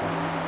Bye.